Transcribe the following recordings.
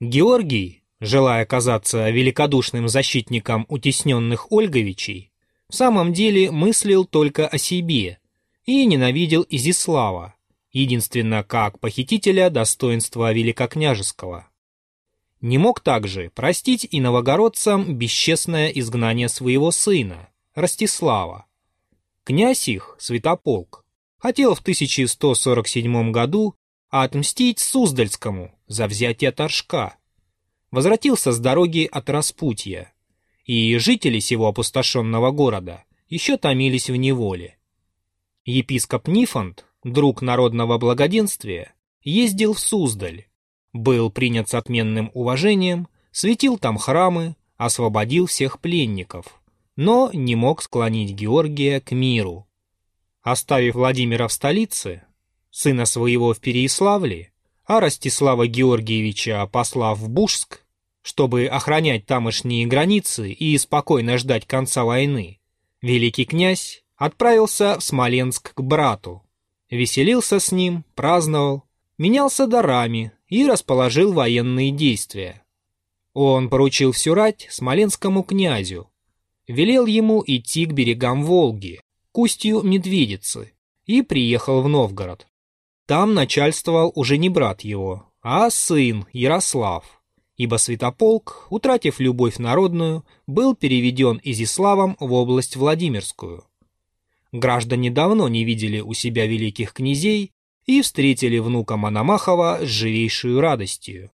Георгий, желая казаться великодушным защитником утесненных Ольговичей, в самом деле мыслил только о себе и ненавидел Изислава, единственно как похитителя достоинства великокняжеского. Не мог также простить и новогородцам бесчестное изгнание своего сына, Ростислава. Князь их, Святополк, хотел в 1147 году отмстить Суздальскому за взятие Торжка. Возвратился с дороги от Распутья, и жители сего опустошенного города еще томились в неволе. Епископ Нифонт, друг народного благоденствия, ездил в Суздаль, был принят с отменным уважением, светил там храмы, освободил всех пленников, но не мог склонить Георгия к миру. Оставив Владимира в столице, сына своего в Переяславле, а Ростислава Георгиевича послав в Бужск, чтобы охранять тамошние границы и спокойно ждать конца войны, великий князь отправился в Смоленск к брату, веселился с ним, праздновал, менялся дарами и расположил военные действия. Он поручил всю рать смоленскому князю, велел ему идти к берегам Волги, к устью Медведицы, и приехал в Новгород. Там начальствовал уже не брат его, а сын Ярослав, ибо Святополк, утратив любовь народную, был переведен Изиславом в область Владимирскую. Граждане давно не видели у себя великих князей и встретили внука Мономахова с живейшую радостью.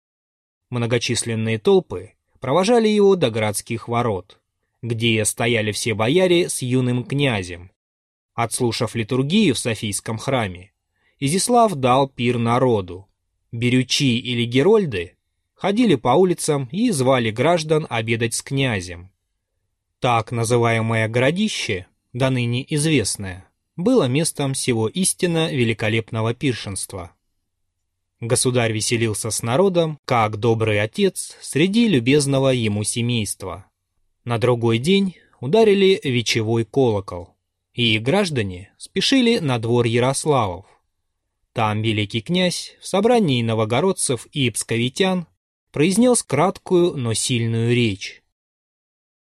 Многочисленные толпы провожали его до городских ворот, где стояли все бояре с юным князем. Отслушав литургию в Софийском храме, Изислав дал пир народу. Берючи или герольды ходили по улицам и звали граждан обедать с князем. Так называемое городище, до ныне известное, было местом всего истинно великолепного пиршенства. Государь веселился с народом, как добрый отец среди любезного ему семейства. На другой день ударили вечевой колокол, и граждане спешили на двор Ярославов. Там великий князь в собрании новогородцев и псковитян произнес краткую, но сильную речь.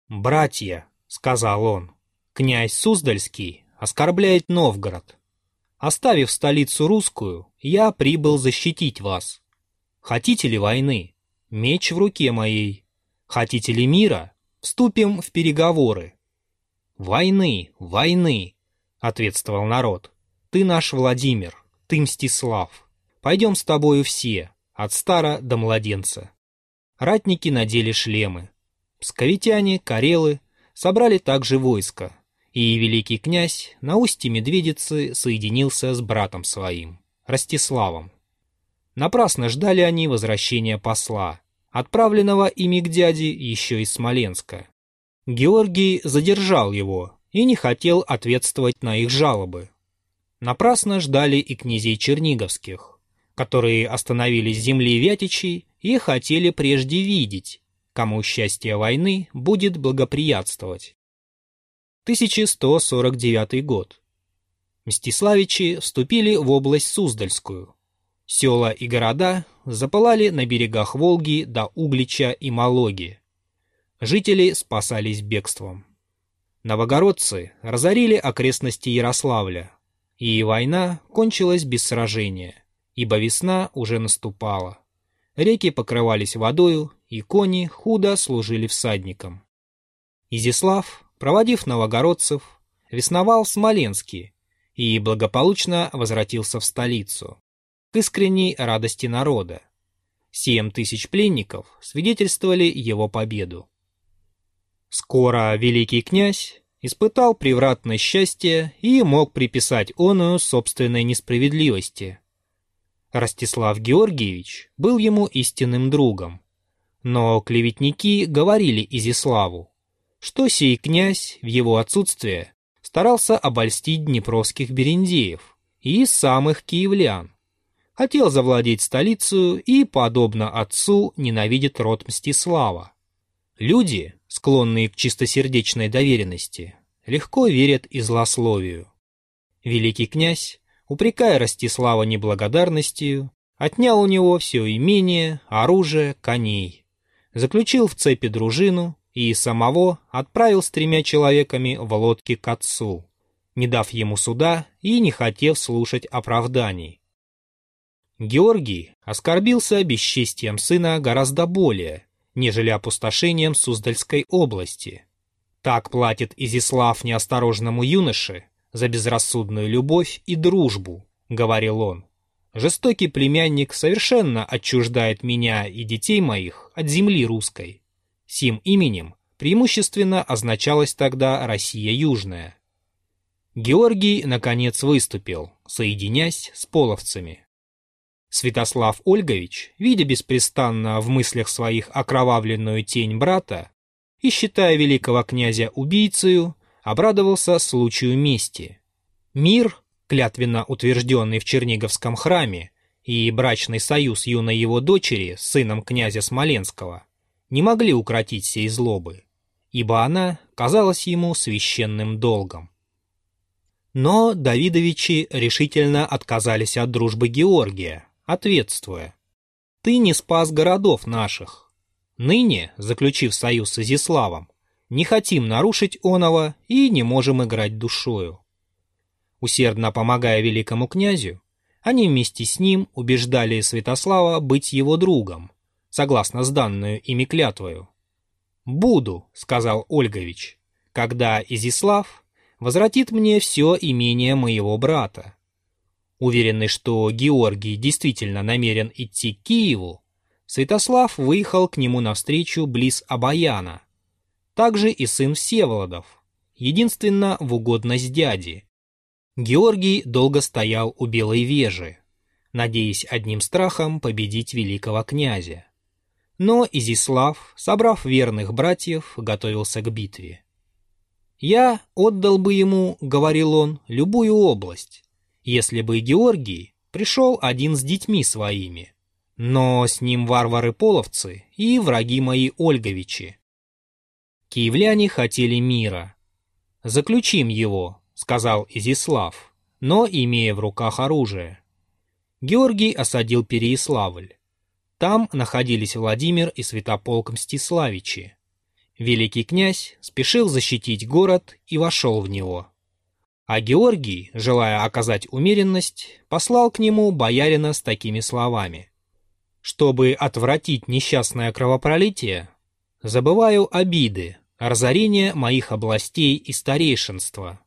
«Братья», — сказал он, — «князь Суздальский оскорбляет Новгород. Оставив столицу русскую, я прибыл защитить вас. Хотите ли войны? Меч в руке моей. Хотите ли мира? Вступим в переговоры. Войны, войны, ответствовал народ. Ты наш Владимир, ты Мстислав. Пойдем с тобою все, от стара до младенца. Ратники надели шлемы. Псковитяне, карелы собрали также войско, и великий князь на устье Медведицы соединился с братом своим, Ростиславом. Напрасно ждали они возвращения посла, отправленного ими к дяде еще из Смоленска. Георгий задержал его и не хотел ответствовать на их жалобы. Напрасно ждали и князей Черниговских, которые остановились земли Вятичей и хотели прежде видеть, кому счастье войны будет благоприятствовать. 1149 год. Мстиславичи вступили в область Суздальскую. Села и города запылали на берегах Волги до Углича и Малоги. Жители спасались бегством. Новогородцы разорили окрестности Ярославля, и война кончилась без сражения, ибо весна уже наступала. Реки покрывались водою, и кони худо служили всадникам. Изяслав проводив новогородцев, весновал в Смоленске и благополучно возвратился в столицу, к искренней радости народа. Семь тысяч пленников свидетельствовали его победу. Скоро великий князь испытал превратное счастье и мог приписать оную собственной несправедливости. Ростислав Георгиевич был ему истинным другом, но клеветники говорили Изиславу, что сей князь в его отсутствие старался обольстить днепровских берендеев и самых киевлян. Хотел завладеть столицу и, подобно отцу, ненавидит род Мстислава. Люди, склонные к чистосердечной доверенности, легко верят и злословию. Великий князь, упрекая Ростислава неблагодарностью, отнял у него все имение, оружие, коней, заключил в цепи дружину и самого отправил с тремя человеками в лодке к отцу, не дав ему суда и не хотев слушать оправданий. Георгий оскорбился бесчестием сына гораздо более, нежели опустошением Суздальской области. Так платит Изислав неосторожному юноше за безрассудную любовь и дружбу, говорил он. Жестокий племянник совершенно отчуждает меня и детей моих от земли русской. Сим именем преимущественно означалась тогда Россия Южная. Георгий, наконец, выступил, соединясь с половцами. Святослав Ольгович, видя беспрестанно в мыслях своих окровавленную тень брата и считая великого князя убийцею, обрадовался случаю мести. Мир, клятвенно утвержденный в Черниговском храме, и брачный союз юной его дочери с сыном князя Смоленского не могли укротить сей злобы, ибо она казалась ему священным долгом. Но Давидовичи решительно отказались от дружбы Георгия, ответствуя. «Ты не спас городов наших. Ныне, заключив союз с Изиславом, не хотим нарушить оного и не можем играть душою». Усердно помогая великому князю, они вместе с ним убеждали Святослава быть его другом, согласно с данную ими клятвою. «Буду», — сказал Ольгович, — «когда Изислав возвратит мне все имение моего брата». Уверенный, что Георгий действительно намерен идти к Киеву, Святослав выехал к нему навстречу близ Абаяна. Также и сын Всеволодов, единственно в угодность дяди. Георгий долго стоял у Белой Вежи, надеясь одним страхом победить великого князя. Но Изислав, собрав верных братьев, готовился к битве. «Я отдал бы ему, — говорил он, — любую область, если бы Георгий пришел один с детьми своими. Но с ним варвары-половцы и враги мои Ольговичи. Киевляне хотели мира. «Заключим его», — сказал Изислав, но имея в руках оружие. Георгий осадил Переяславль. Там находились Владимир и Святополк Мстиславичи. Великий князь спешил защитить город и вошел в него. А Георгий, желая оказать умеренность, послал к нему боярина с такими словами. «Чтобы отвратить несчастное кровопролитие, забываю обиды, разорение моих областей и старейшинства,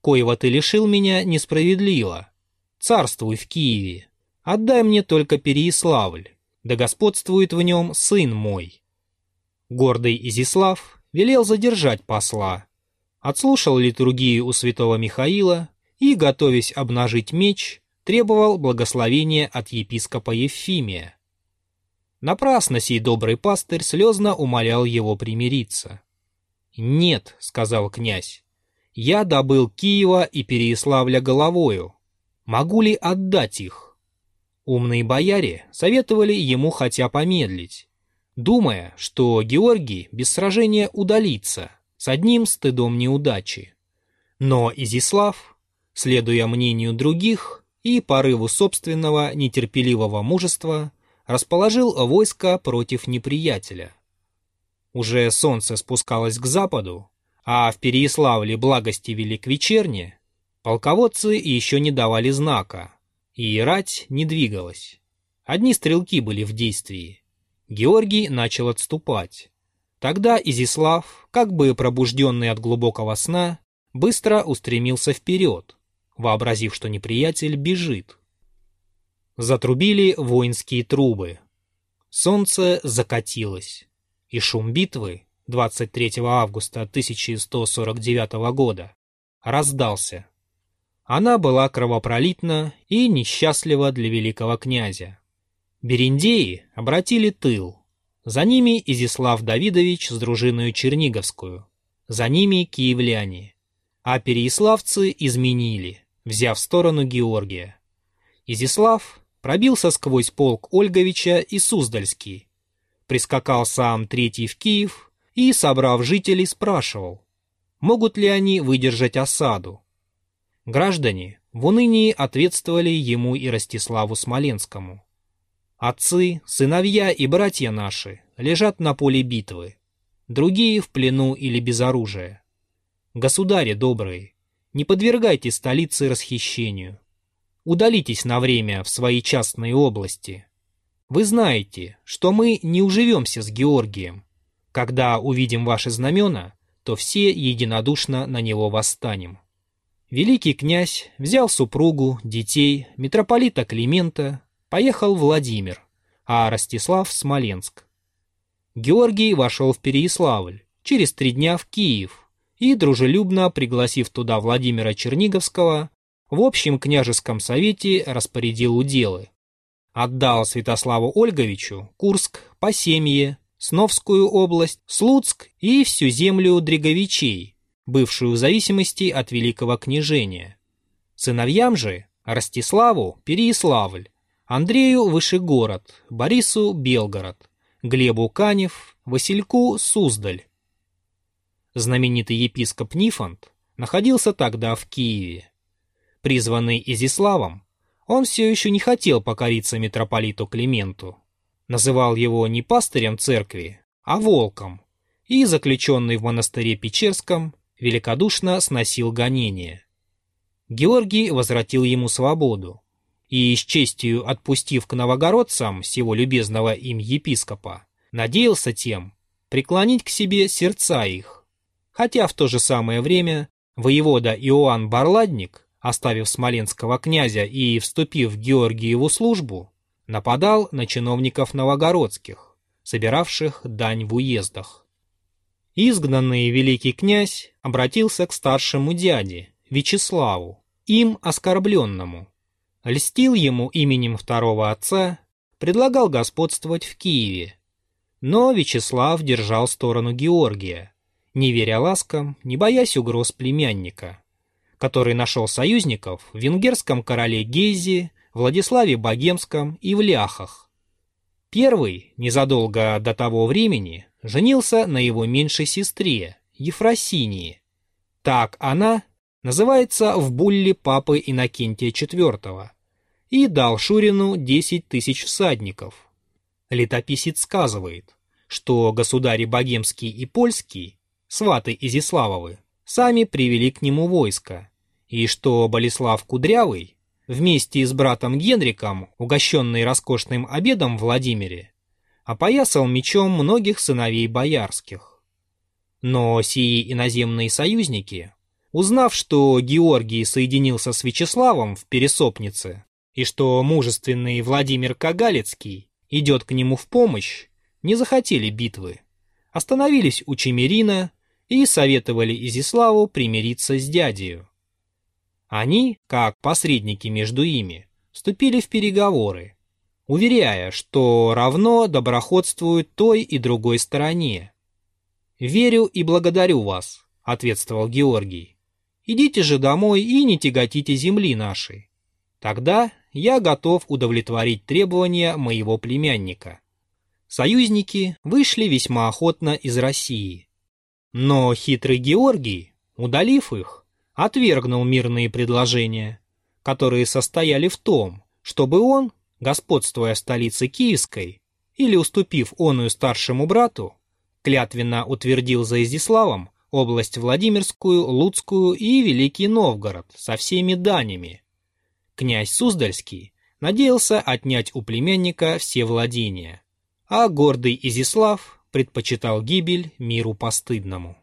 коего ты лишил меня несправедливо. Царствуй в Киеве, отдай мне только Переяславль, да господствует в нем сын мой». Гордый Изислав велел задержать посла, отслушал литургию у святого Михаила и, готовясь обнажить меч, требовал благословения от епископа Евфимия. Напрасно сей добрый пастырь слезно умолял его примириться. «Нет», — сказал князь, — «я добыл Киева и Переяславля головою. Могу ли отдать их?» Умные бояре советовали ему хотя помедлить, думая, что Георгий без сражения удалится — с одним стыдом неудачи. Но Изислав, следуя мнению других и порыву собственного нетерпеливого мужества, расположил войско против неприятеля. Уже солнце спускалось к западу, а в Переяславле благости вели к вечерне, полководцы еще не давали знака, и рать не двигалась. Одни стрелки были в действии. Георгий начал отступать. Тогда Изислав, как бы пробужденный от глубокого сна, быстро устремился вперед, вообразив, что неприятель бежит. Затрубили воинские трубы. Солнце закатилось, и шум битвы 23 августа 1149 года раздался. Она была кровопролитна и несчастлива для великого князя. Бериндеи обратили тыл, за ними Изислав Давидович с дружиной Черниговскую. За ними киевляне. А переяславцы изменили, взяв сторону Георгия. Изислав пробился сквозь полк Ольговича и Суздальский. Прискакал сам третий в Киев и, собрав жителей, спрашивал, могут ли они выдержать осаду. Граждане в унынии ответствовали ему и Ростиславу Смоленскому. Отцы, сыновья и братья наши лежат на поле битвы, другие в плену или без оружия. Государи добрые, не подвергайте столицы расхищению. Удалитесь на время в свои частные области. Вы знаете, что мы не уживемся с Георгием. Когда увидим ваши знамена, то все единодушно на него восстанем. Великий князь взял супругу, детей, митрополита Климента, поехал Владимир, а Ростислав Смоленск. Георгий вошел в Переяславль, через три дня в Киев, и, дружелюбно пригласив туда Владимира Черниговского, в общем княжеском совете распорядил уделы. Отдал Святославу Ольговичу Курск, Посемье, Сновскую область, Слуцк и всю землю Дреговичей, бывшую в зависимости от Великого княжения. Сыновьям же Ростиславу – Переяславль, Андрею – Вышегород, Борису – Белгород, Глебу – Канев, Васильку – Суздаль. Знаменитый епископ Нифонт находился тогда в Киеве. Призванный Изиславом, он все еще не хотел покориться митрополиту Клименту. Называл его не пастырем церкви, а волком, и, заключенный в монастыре Печерском, великодушно сносил гонения. Георгий возвратил ему свободу, и, с честью отпустив к новогородцам всего любезного им епископа, надеялся тем преклонить к себе сердца их. Хотя в то же самое время воевода Иоанн Барладник оставив смоленского князя и вступив в Георгиеву службу, нападал на чиновников новогородских, собиравших дань в уездах. Изгнанный великий князь обратился к старшему дяде, Вячеславу, им оскорбленному, льстил ему именем второго отца, предлагал господствовать в Киеве. Но Вячеслав держал сторону Георгия, не веря ласкам, не боясь угроз племянника который нашел союзников в венгерском короле Гейзе, Владиславе Богемском и в Ляхах. Первый, незадолго до того времени, женился на его меньшей сестре, Ефросинии. Так она называется в булле папы Иннокентия IV и дал Шурину 10 тысяч всадников. Летописец сказывает, что государи Богемский и Польский, сваты Изиславовы, сами привели к нему войско, и что Болеслав Кудрявый, вместе с братом Генриком, угощенный роскошным обедом в Владимире, опоясал мечом многих сыновей боярских. Но сии иноземные союзники, узнав, что Георгий соединился с Вячеславом в Пересопнице, и что мужественный Владимир Кагалицкий идет к нему в помощь, не захотели битвы, остановились у Чемерина и советовали Изиславу примириться с дядею. Они, как посредники между ими, вступили в переговоры, уверяя, что равно доброходствуют той и другой стороне. «Верю и благодарю вас», — ответствовал Георгий. «Идите же домой и не тяготите земли нашей. Тогда я готов удовлетворить требования моего племянника». Союзники вышли весьма охотно из России. Но хитрый Георгий, удалив их, отвергнул мирные предложения, которые состояли в том, чтобы он, господствуя столице Киевской, или уступив оную старшему брату, клятвенно утвердил за Изяславом область Владимирскую, Луцкую и Великий Новгород со всеми данями. Князь Суздальский надеялся отнять у племянника все владения, а гордый Изяслав предпочитал гибель миру постыдному.